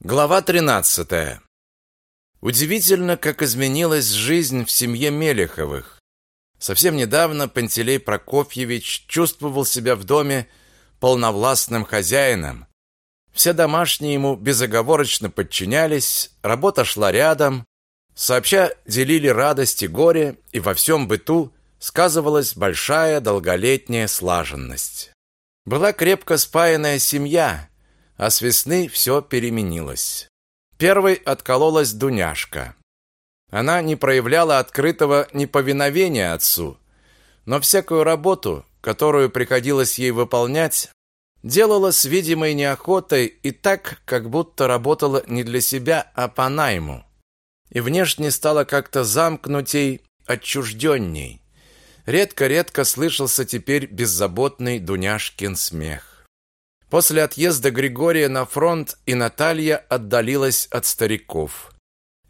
Глава 13. Удивительно, как изменилась жизнь в семье Мелеховых. Совсем недавно Пантелей Прокофьевич чувствовал себя в доме полновластным хозяином. Все домашние ему безоговорочно подчинялись, работа шла рядом, сообща делили радость и горе, и во всем быту сказывалась большая долголетняя слаженность. Была крепко спаянная семья, а с весны все переменилось. Первой откололась Дуняшка. Она не проявляла открытого неповиновения отцу, но всякую работу, которую приходилось ей выполнять, делала с видимой неохотой и так, как будто работала не для себя, а по найму. И внешне стала как-то замкнутей, отчужденней. Редко-редко слышался теперь беззаботный Дуняшкин смех. После отъезда Григория на фронт и Наталья отдалилась от стариков.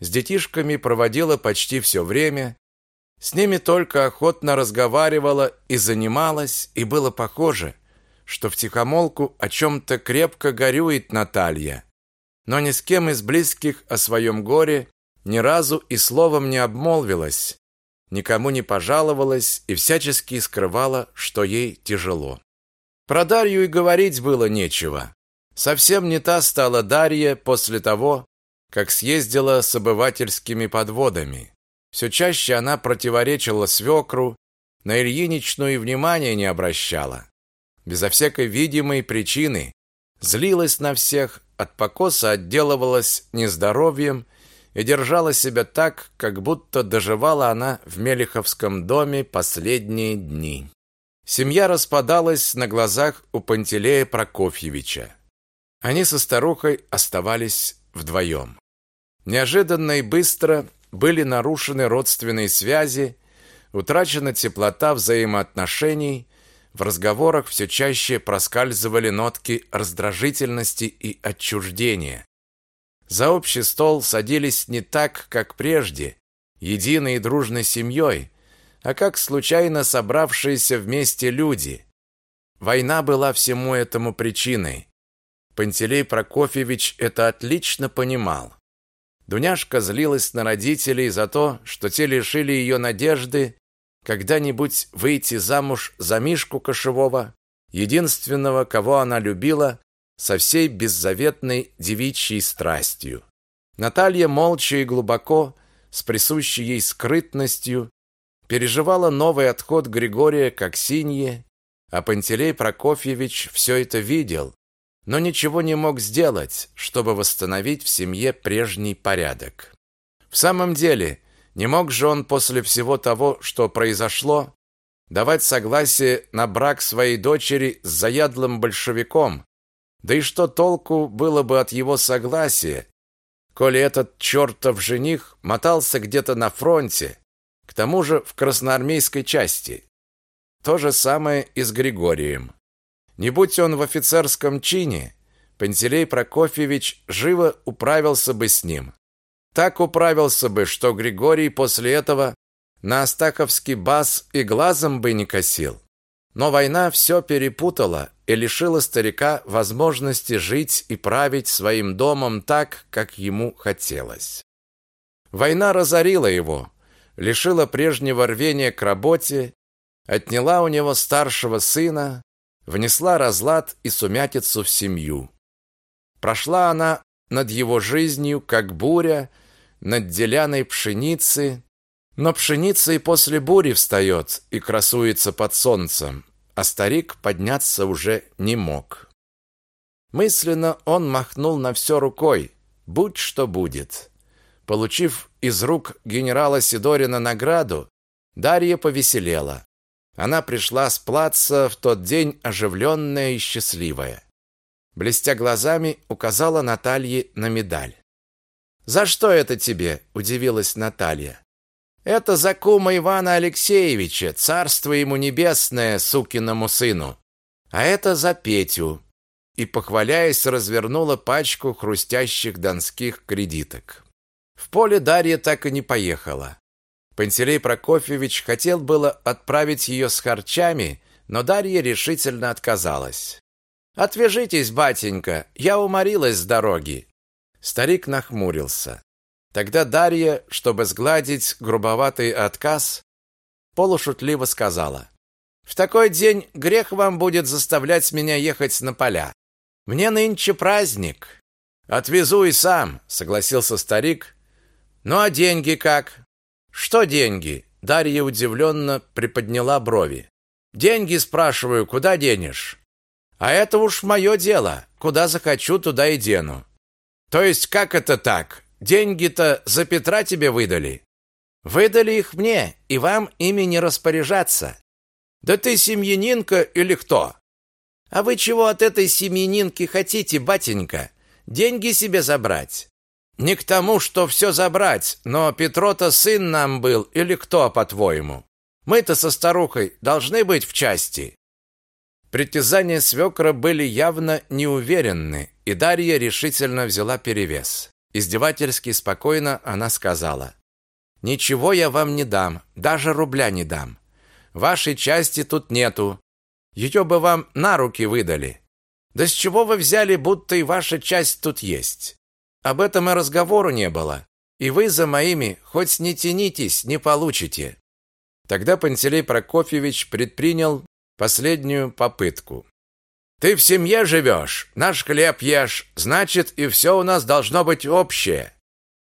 С детишками проводила почти все время, с ними только охотно разговаривала и занималась, и было похоже, что в тихомолку о чем-то крепко горюет Наталья. Но ни с кем из близких о своем горе ни разу и словом не обмолвилась, никому не пожаловалась и всячески скрывала, что ей тяжело. Про Дарью и говорить было нечего. Совсем не та стала Дарья после того, как съездила с обывательскими подводами. Все чаще она противоречила свекру, на Ильиничну и внимания не обращала. Безо всякой видимой причины злилась на всех, от покоса отделывалась нездоровьем и держала себя так, как будто доживала она в Мелиховском доме последние дни. Семья распадалась на глазах у Пантелея Прокофьевича. Они со старухой оставались вдвоем. Неожиданно и быстро были нарушены родственные связи, утрачена теплота взаимоотношений, в разговорах все чаще проскальзывали нотки раздражительности и отчуждения. За общий стол садились не так, как прежде, единой и дружной семьей, а как случайно собравшиеся вместе люди. Война была всему этому причиной. Пантелей Прокофьевич это отлично понимал. Дуняшка злилась на родителей за то, что те лишили ее надежды когда-нибудь выйти замуж за Мишку Кошевого, единственного, кого она любила со всей беззаветной девичьей страстью. Наталья молча и глубоко, с присущей ей скрытностью, переживала новый отход Григория к Аксинье, а Пантелей Прокофьевич все это видел, но ничего не мог сделать, чтобы восстановить в семье прежний порядок. В самом деле, не мог же он после всего того, что произошло, давать согласие на брак своей дочери с заядлым большевиком. Да и что толку было бы от его согласия, коли этот чертов жених мотался где-то на фронте, к тому же в красноармейской части. То же самое и с Григорием. Не будь он в офицерском чине, Пантелей Прокофьевич живо управился бы с ним. Так управился бы, что Григорий после этого на Астаховский бас и глазом бы не косил. Но война все перепутала и лишила старика возможности жить и править своим домом так, как ему хотелось. Война разорила его, лишила прежнего рвения к работе, отняла у него старшего сына, внесла разлад и сумятицу в семью. Прошла она над его жизнью, как буря, над деляной пшеницы, но пшеница и после бури встает и красуется под солнцем, а старик подняться уже не мог. Мысленно он махнул на все рукой, будь что будет. Получив из рук генерала Сидорина награду, Дарья повеселела. Она пришла с плаца в тот день оживленная и счастливая. Блестя глазами, указала Наталье на медаль. «За что это тебе?» – удивилась Наталья. «Это за кума Ивана Алексеевича, царство ему небесное, сукиному сыну. А это за Петю». И, похваляясь, развернула пачку хрустящих донских кредиток. В поле Дарья так и не поехала. Пантелей Прокофьевич хотел было отправить ее с харчами, но Дарья решительно отказалась. «Отвяжитесь, батенька, я уморилась с дороги. Старик нахмурился. Тогда Дарья, чтобы сгладить грубоватый отказ, полушутливо сказала: "В такой день грех вам будет заставлять меня ехать на поля. Мне нынче праздник. Отвезу и сам", согласился старик. "Ну а деньги как?" "Что деньги?" Дарья удивленно приподняла брови. "Деньги, спрашиваю, куда денешь?" "А это уж мое дело. Куда захочу, туда и дену." "То есть как это так? Деньги-то за Петра тебе выдали. Выдали их мне, и вам ими не распоряжаться. Да ты семьянинка или кто? А вы чего от этой семьянинки хотите, батенька? Деньги себе забрать? Не к тому, что все забрать, но Петро-то сын нам был или кто, по-твоему? Мы-то со старухой должны быть в части. Притязания свекра были явно неуверенны, и Дарья решительно взяла перевес. Издевательски спокойно она сказала: "Ничего я вам не дам, даже рубля не дам. Вашей части тут нету. Ее бы вам на руки выдали. Да с чего вы взяли, будто и ваша часть тут есть? Об этом и разговору не было. И вы за моими хоть не тянитесь, не получите". Тогда Пантелей Прокофьевич предпринял последнюю попытку. Ты в семье живешь, наш хлеб ешь, значит, и все у нас должно быть общее.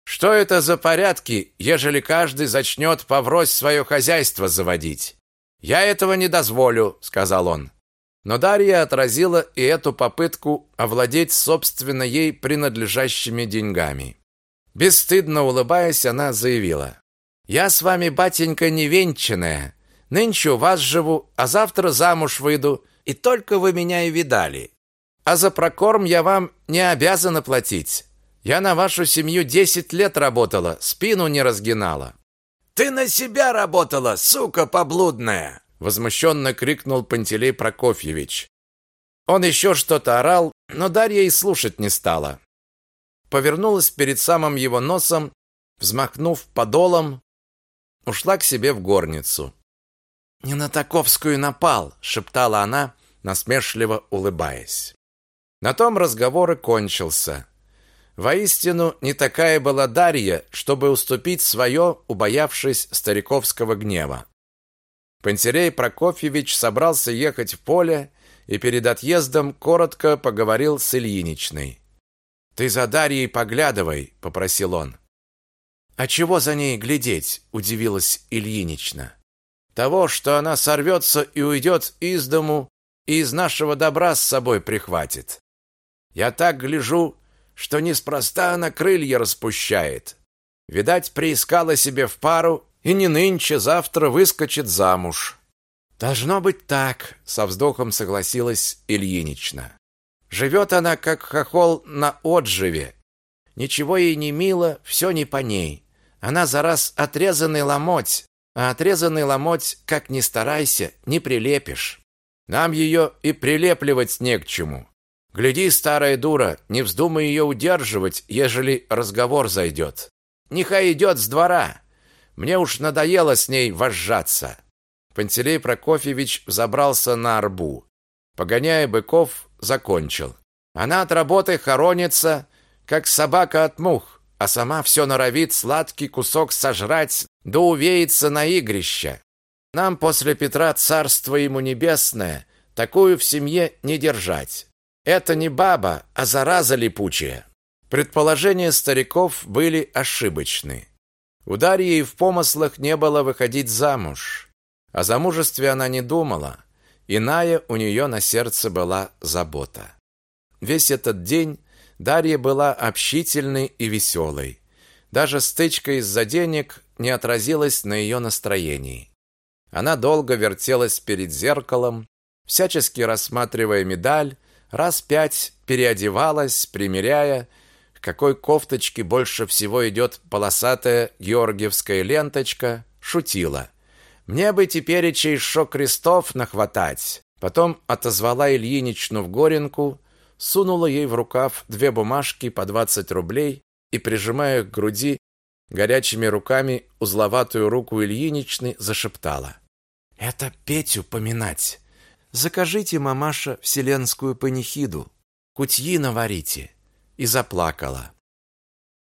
Что это за порядки, ежели каждый зачнет поврось свое хозяйство заводить? Я этого не дозволю, сказал он. Но Дарья отразила и эту попытку овладеть собственно ей принадлежащими деньгами. Бесстыдно улыбаясь, она заявила: "Я с вами, батенька, невенчанная. Нынче у вас живу, а завтра замуж выйду и только вы меня и видали. А за прокорм я вам не обязана платить. Я на вашу семью десять лет работала, спину не разгинала. Ты на себя работала, сука поблудная, возмущенно крикнул Пантелей Прокофьевич. Он еще что-то орал, но Дарья и слушать не стала. Повернулась перед самым его носом, взмахнув подолом, ушла к себе в горницу. «Не на Таковскую напал!» — шептала она, насмешливо улыбаясь. На том разговор и кончился. Воистину, не такая была Дарья, чтобы уступить свое, убоявшись стариковского гнева. Пантелей Прокофьевич собрался ехать в поле и перед отъездом коротко поговорил с Ильиничной. «Ты за Дарьей поглядывай», — попросил он. «А чего за ней глядеть?» — удивилась Ильинична того, что она сорвется и уйдет из дому и из нашего добра с собой прихватит. Я так гляжу, что неспроста она крылья распущает. Видать, приискала себе в пару и не нынче, завтра выскочит замуж. Должно быть так, со вздохом согласилась Ильинична. Живет она как хохол на отживе. Ничего ей не мило, все не по ней. Она за раз отрезанный ломоть, а отрезанный ломоть, как ни старайся, не прилепишь. Нам ее и прилепливать не к чему. Гляди, старая дура, не вздумай ее удерживать, ежели разговор зайдет. Нехай идет с двора. Мне уж надоело с ней вожжаться. Пантелей Прокофьевич забрался на арбу. Погоняя быков, закончил. Она от работы хоронится, как собака от мух а сама все норовит сладкий кусок сожрать, да увеется на игрище. Нам после Петра царство ему небесное, такую в семье не держать. Это не баба, а зараза липучая. Предположения стариков были ошибочны. У Дарьи в помыслах не было выходить замуж. О замужестве она не думала. Иная у нее на сердце была забота. Весь этот день Дарья была общительной и веселой. Даже стычка из-за денег не отразилась на ее настроении. Она долго вертелась перед зеркалом, всячески рассматривая медаль, раз пять переодевалась, примеряя, какой кофточке больше всего идет полосатая георгиевская ленточка, шутила. «Мне бы теперь еще крестов нахватать». Потом отозвала Ильиничну в Горенку, сунула ей в рукав две бумажки по 20 рублей и, прижимая к груди горячими руками узловатую руку Ильиничны, зашептала. «Это Петю поминать. Закажите, мамаша, вселенскую панихиду. Кутьи наварите». И заплакала.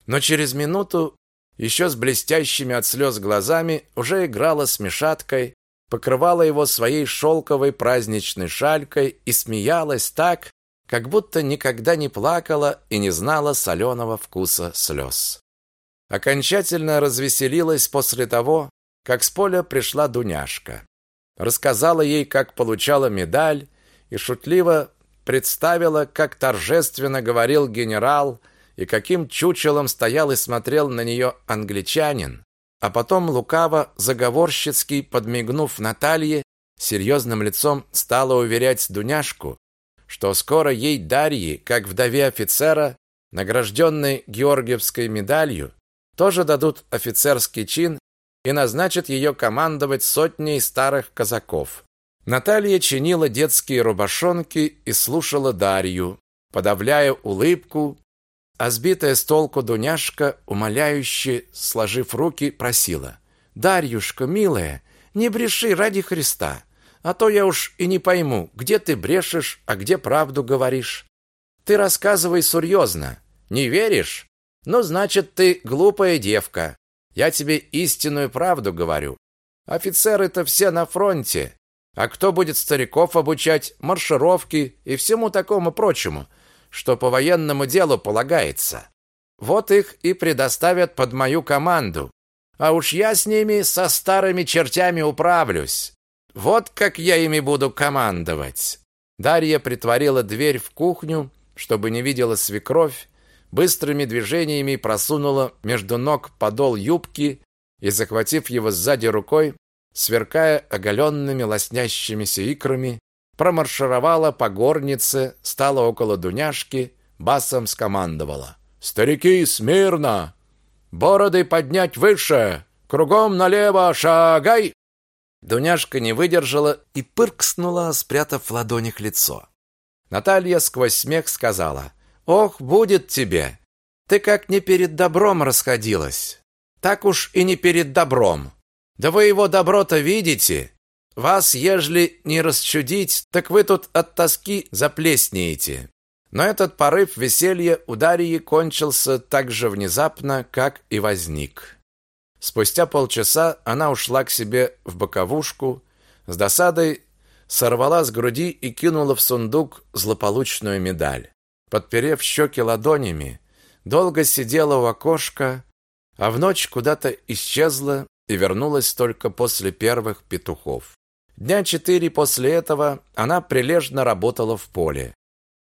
Но через минуту, еще с блестящими от слез глазами, уже играла с Мишаткой, покрывала его своей шелковой праздничной шалькой и смеялась так, как будто никогда не плакала и не знала соленого вкуса слез. Окончательно развеселилась после того, как с поля пришла Дуняшка. Рассказала ей, как получала медаль, и шутливо представила, как торжественно говорил генерал и каким чучелом стоял и смотрел на нее англичанин, а потом лукаво, заговорщицки подмигнув Наталье, серьезным лицом стала уверять Дуняшку, что скоро ей Дарьи, как вдове офицера, награжденной Георгиевской медалью, тоже дадут офицерский чин и назначат ее командовать сотней старых казаков. Наталья чинила детские рубашонки и слушала Дарью, подавляя улыбку, а сбитая с толку Дуняшка, умоляюще сложив руки, просила: "Дарьюшка, милая, не бреши ради Христа. А то я уж и не пойму, где ты брешешь, а где правду говоришь. Ты рассказывай серьезно. Не веришь? Ну, значит, ты глупая девка. Я тебе истинную правду говорю. Офицеры-то все на фронте. А кто будет стариков обучать маршировки и всему такому прочему, что по военному делу полагается? Вот их и предоставят под мою команду. А уж я с ними со старыми чертями управлюсь. Вот как я ими буду командовать. Дарья притворила дверь в кухню, чтобы не видела свекровь, быстрыми движениями просунула между ног подол юбки и, захватив его сзади рукой, сверкая оголенными лоснящимися икрами, промаршировала по горнице, стала около Дуняшки, басом скомандовала: "Старики, смирно! Бороды поднять выше, кругом налево шагай!" Дуняшка не выдержала и пыркснула, спрятав в ладонях лицо. Наталья сквозь смех сказала: "Ох, будет тебе! Ты как не перед добром расходилась. Так уж и не перед добром. Да вы его добро-то видите? Вас, ежели не расчудить, так вы тут от тоски заплеснеете". Но этот порыв веселья у Дарьи кончился так же внезапно, как и возник. Спустя полчаса она ушла к себе в боковушку, с досадой сорвала с груди и кинула в сундук злополучную медаль. Подперев щеки ладонями, долго сидела у окошка, а в ночь куда-то исчезла и вернулась только после первых петухов. Дня четыре после этого она прилежно работала в поле.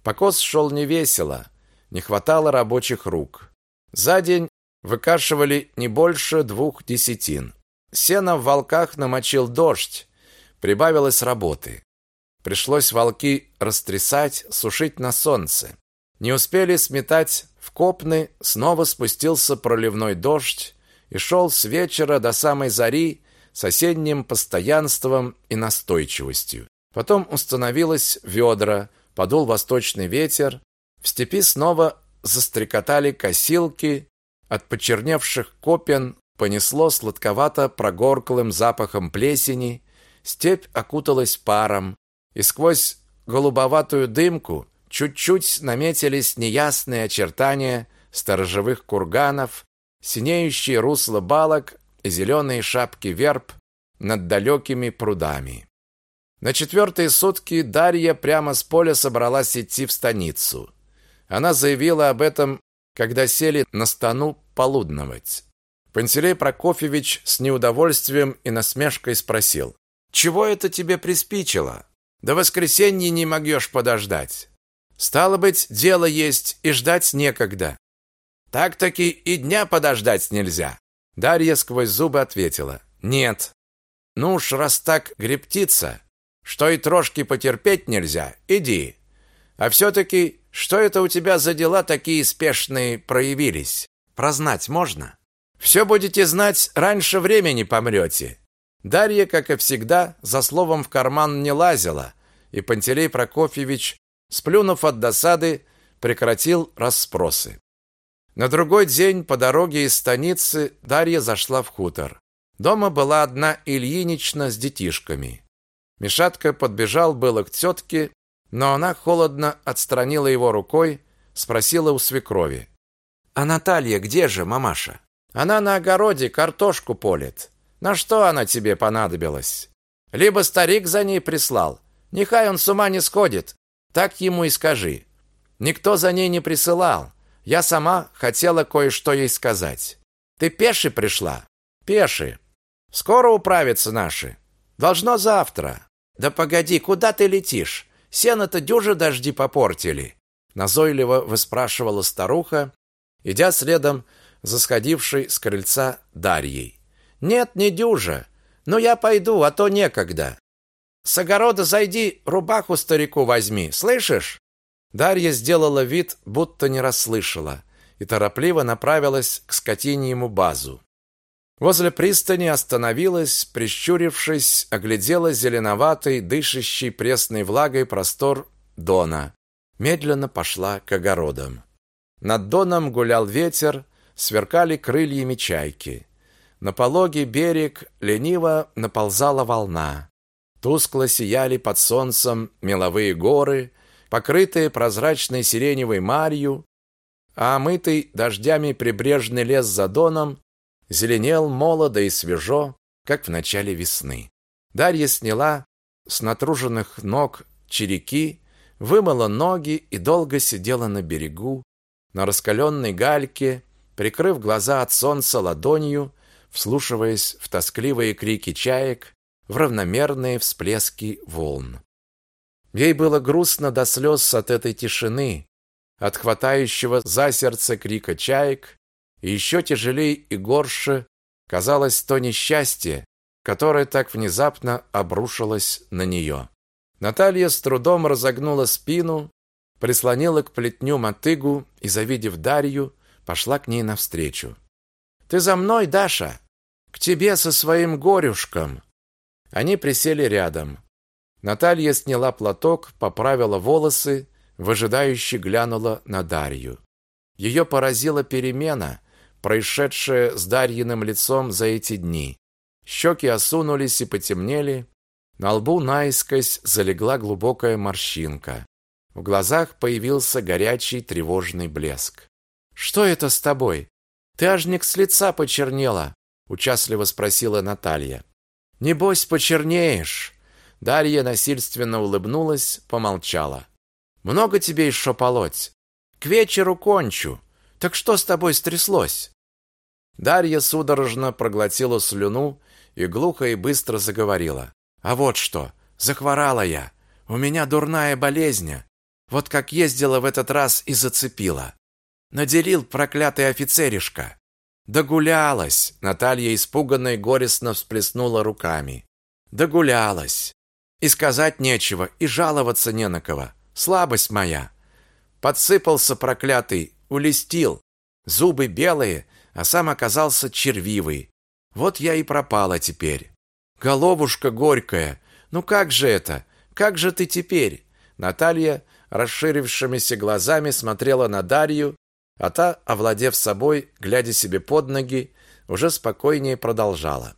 Покос шел невесело, не хватало рабочих рук. За день выкашивали не больше двух десятин. Сено в волках намочил дождь, прибавилось работы. Пришлось волки растрясать, сушить на солнце. Не успели сметать в копны, снова спустился проливной дождь и шел с вечера до самой зари с осенним постоянством и настойчивостью. Потом установилось ведра, подул восточный ветер, в степи снова застрекотали косилки, от почерневших копен понесло сладковато-прогорклым запахом плесени, степь окуталась паром, и сквозь голубоватую дымку чуть-чуть наметились неясные очертания сторожевых курганов, синеющие русла балок и зеленые шапки верб над далекими прудами. На четвертые сутки Дарья прямо с поля собралась идти в станицу. Она заявила об этом когда сели на стану полудновать. Пантелей Прокофьевич с неудовольствием и насмешкой спросил: "Чего это тебе приспичило? До воскресенья не могешь подождать. Стало быть, дело есть и ждать некогда. Так-таки и дня подождать нельзя". Дарья сквозь зубы ответила: "Нет. Ну уж раз так грептиться, что и трошки потерпеть нельзя, иди. А все таки что это у тебя за дела такие спешные проявились? Прознать можно? Все будете знать, раньше времени помрете». Дарья, как и всегда, за словом в карман не лазила, и Пантелей Прокофьевич, сплюнув от досады, прекратил расспросы. На другой день по дороге из станицы Дарья зашла в хутор. Дома была одна Ильинична с детишками. Мишатка подбежал было к тетке, но она холодно отстранила его рукой, спросила у свекрови: А Наталья где же, мамаша? Она на огороде картошку полит. На что она тебе понадобилась? Либо старик за ней прислал. Нехай он с ума не сходит. Так ему и скажи. Никто за ней не присылал. Я сама хотела кое-что ей сказать. Ты пеши пришла? Пеши. Скоро управятся наши. Должно завтра. Да погоди, куда ты летишь? Сено-то дюже дожди попортили. Назойливо выспрашивала старуха, идя следом за сходившей с крыльца Дарьей. Нет, не дюже. Но я пойду, а то некогда. С огорода зайди, рубаху старику возьми, слышишь? Дарья сделала вид, будто не расслышала, и торопливо направилась к скотиньему базу. Возле пристани остановилась, прищурившись, оглядела зеленоватый, дышащий пресной влагой простор Дона. Медленно пошла к огородам. Над Доном гулял ветер, сверкали крыльями чайки. На пологий берег лениво наползала волна. Тускло сияли под солнцем меловые горы, покрытые прозрачной сиреневой марью, а омытый дождями прибрежный лес за Доном зеленел молодо и свежо, как в начале весны. Дарья сняла с натруженных ног череки, вымыла ноги и долго сидела на берегу, на раскаленной гальке, прикрыв глаза от солнца ладонью, вслушиваясь в тоскливые крики чаек, в равномерные всплески волн. Ей было грустно до слез от этой тишины, от хватающего за сердце крика чаек, и еще тяжелее и горше казалось то несчастье, которое так внезапно обрушилось на нее. Наталья с трудом разогнула спину, прислонила к плетню мотыгу и, завидев Дарью, пошла к ней навстречу. «Ты за мной, Даша? К тебе со своим горюшком!» Они присели рядом. Наталья сняла платок, поправила волосы, выжидающе глянула на Дарью. Ее поразила перемена, происшедшее с Дарьиным лицом за эти дни. Щеки осунулись и потемнели, на лбу наискось залегла глубокая морщинка. В глазах появился горячий тревожный блеск. «Что это с тобой? Ты ажник с лица почернела», — участливо спросила Наталья. «Небось, почернеешь». Дарья насильственно улыбнулась, помолчала. «Много тебе еще полоть? К вечеру кончу. Так что с тобой стряслось?» Дарья судорожно проглотила слюну и глухо и быстро заговорила. «А вот что, захворала я. У меня дурная болезнь. Вот как ездила в этот раз и зацепила. Наделил проклятый офицеришка. Догулялась!» Наталья испуганно и горестно всплеснула руками. «Догулялась! И сказать нечего, и жаловаться не на кого. Слабость моя!» Подсыпался проклятый, улестил. Зубы белые, а сам оказался червивый. Вот я и пропала теперь. Головушка горькая, ну как же это? Как же ты теперь? Наталья расширившимися глазами смотрела на Дарью, а та, овладев собой, глядя себе под ноги, уже спокойнее продолжала.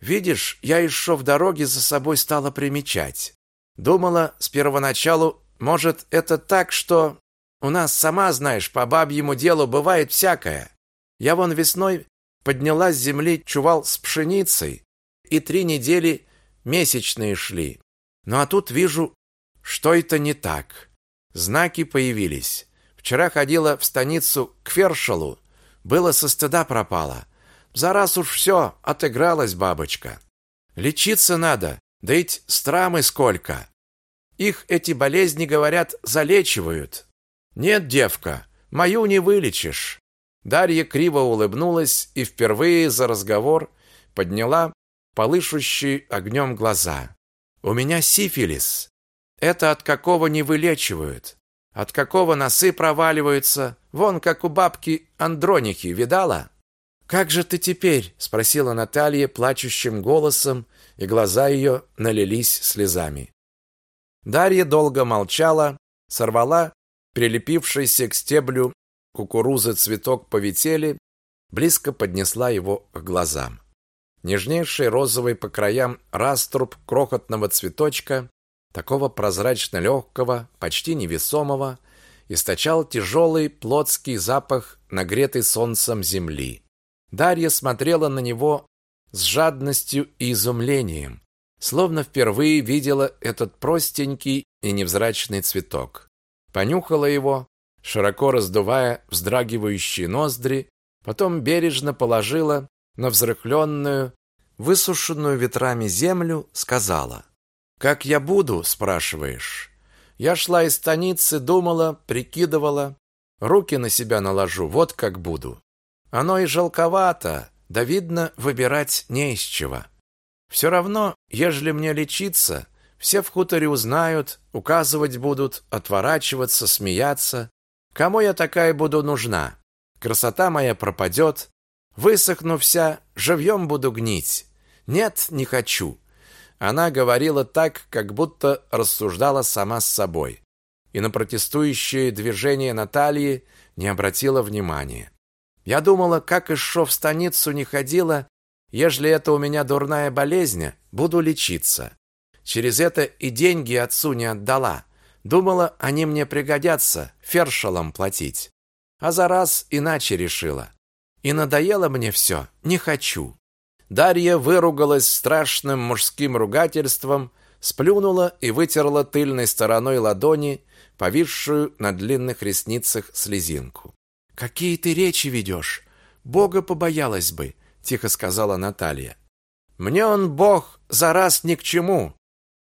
Видишь, я еще в дороге за собой стала примечать. Думала с первоначалу, может, это так, что у нас, сама знаешь, по бабьему делу бывает всякое. Я вон весной подняла с земли чувал с пшеницей, и три недели месячные шли. Ну а тут вижу, что это не так. Знаки появились. Вчера ходила в станицу к Фершалу. Было со стыда пропало. За раз уж все, отыгралась бабочка. Лечиться надо, да ведь страмы сколько. Их эти болезни, говорят, залечивают. Нет, девка, мою не вылечишь. Дарья криво улыбнулась и впервые за разговор подняла полышущие огнем глаза. У меня сифилис. Это от какого не вылечивают, от какого носы проваливаются, вон как у бабки Андронихи, видала? Как же ты теперь? спросила Наталья плачущим голосом, и глаза ее налились слезами. Дарья долго молчала, сорвала прилепившийся к стеблю кукурузы цветок повители, близко поднесла его к глазам. Нежнейший розовый по краям раструб крохотного цветочка, такого прозрачно легкого, почти невесомого, источал тяжелый плотский запах нагретой солнцем земли. Дарья смотрела на него с жадностью и изумлением, словно впервые видела этот простенький и невзрачный цветок. Понюхала его, широко раздувая вздрагивающие ноздри, потом бережно положила на взрыхленную, высушенную ветрами землю, сказала: "Как я буду?" спрашиваешь. Я шла из станицы, думала, прикидывала, руки на себя наложу, вот как буду. Оно и жалковато, да видно, выбирать не из чего. Все равно, ежели мне лечиться, все в хуторе узнают, указывать будут, отворачиваться, смеяться. Кому я такая буду нужна? Красота моя пропадет, высохну вся, живьем буду гнить. Нет, не хочу. Она говорила так, как будто рассуждала сама с собой. И на протестующее движение Натальи не обратила внимания. Я думала, как еще в станицу не ходила, ежели это у меня дурная болезнь, буду лечиться. Через это и деньги отцу не отдала. Думала, они мне пригодятся, фершалом платить. А за раз иначе решила. И надоело мне все, не хочу. Дарья выругалась страшным мужским ругательством, сплюнула и вытерла тыльной стороной ладони повисшую на длинных ресницах слезинку. «Какие ты речи ведешь? Бога побоялась бы», — тихо сказала Наталья. «Мне он, Бог, за раз ни к чему.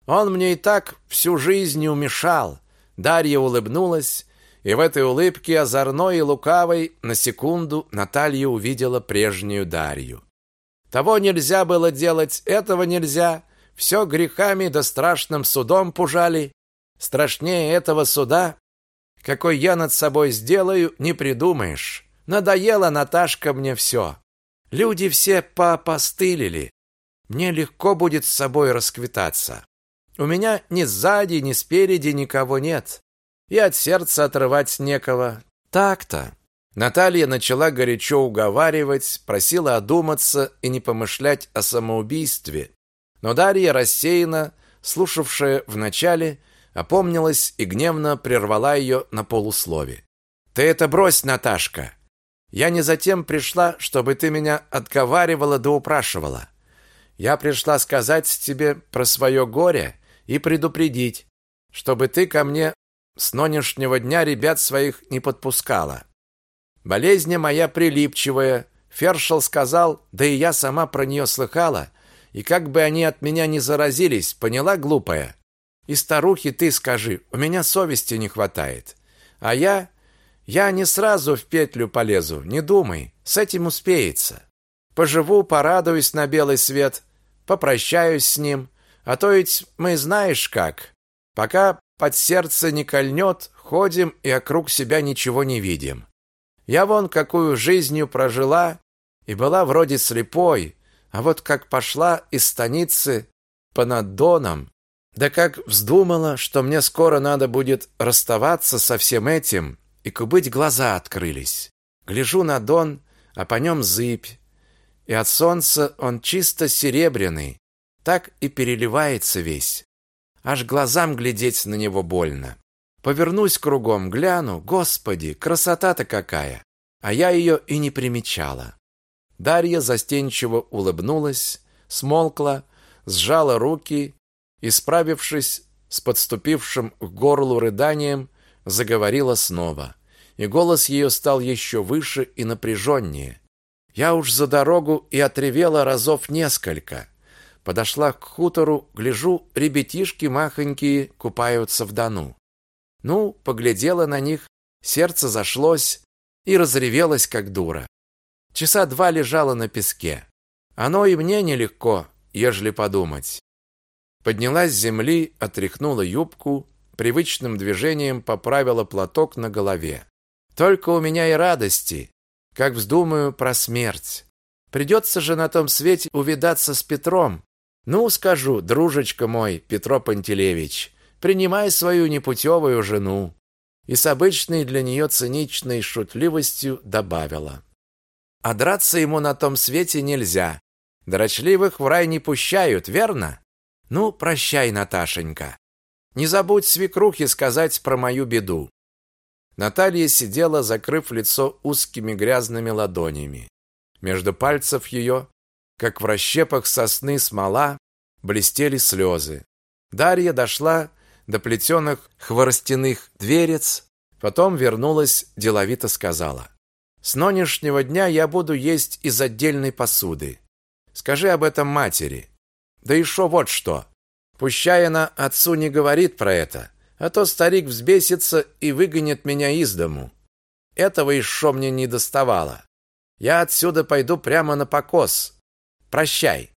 Он мне и так всю жизнь не умешал». Дарья улыбнулась, и в этой улыбке озорной и лукавой на секунду Наталья увидела прежнюю Дарью. Того нельзя было делать, этого нельзя. Все грехами да страшным судом пужали. Страшнее этого суда, какой я над собой сделаю, не придумаешь. Надоело, Наташка, мне все. Люди все поопостылили. Мне легко будет с собой расквитаться. У меня ни сзади, ни спереди никого нет. И от сердца отрывать некого. Так-то. Наталья начала горячо уговаривать, просила одуматься и не помышлять о самоубийстве. Но Дарья рассеянно, слушавшая вначале, опомнилась и гневно прервала ее на полуслове. Ты это брось, Наташка. Я не затем пришла, чтобы ты меня отговаривала да упрашивала. Я пришла сказать тебе про свое горе и предупредить, чтобы ты ко мне с нынешнего дня ребят своих не подпускала. Болезнь моя прилипчивая. Фершел сказал, да и я сама про нее слыхала, и как бы они от меня не заразились, поняла, глупая? И старухе ты скажи, у меня совести не хватает. А я... Я не сразу в петлю полезу, не думай, с этим успеется. Поживу, порадуюсь на белый свет, попрощаюсь с ним, а то ведь мы знаешь как. Пока под сердце не кольнет, ходим и округ себя ничего не видим. Я вон какую жизнью прожила и была вроде слепой, а вот как пошла из станицы по над Доном, да как вздумала, что мне скоро надо будет расставаться со всем этим, и кубыть глаза открылись. Гляжу на Дон, а по нем зыбь, и от солнца он чисто серебряный, так и переливается весь. Аж глазам глядеть на него больно. Повернусь кругом, гляну, господи, красота-то какая! А я ее и не примечала. Дарья застенчиво улыбнулась, смолкла, сжала руки и, справившись с подступившим к горлу рыданием, заговорила снова. И голос ее стал еще выше и напряженнее. Я уж за дорогу и отревела разов несколько. Подошла к хутору, гляжу, ребятишки махонькие купаются в Дону. Ну, поглядела на них, сердце зашлось и разревелась, как дура. Часа два лежала на песке. Оно и мне нелегко, ежели подумать. Поднялась с земли, отряхнула юбку, привычным движением поправила платок на голове. Только у меня и радости, как вздумаю про смерть. Придется же на том свете увидаться с Петром, ну, скажу, дружечка мой, Петро Пантелеевич, принимай свою непутевую жену. И с обычной для нее циничной шутливостью добавила. А драться ему на том свете нельзя. Дрочливых в рай не пущают, верно? Ну, прощай, Наташенька. Не забудь свекрухе сказать про мою беду. Наталья сидела, закрыв лицо узкими грязными ладонями. Между пальцев ее, как в расщепах сосны смола, блестели слезы. Дарья дошла до плетеных хворостяных дверец, потом вернулась, деловито сказала. «С нынешнего дня я буду есть из отдельной посуды. Скажи об этом матери. Да еще вот что. Пущай она отцу не говорит про это, а то старик взбесится и выгонит меня из дому. Этого еще мне не доставало. Я отсюда пойду прямо на покос. Прощай.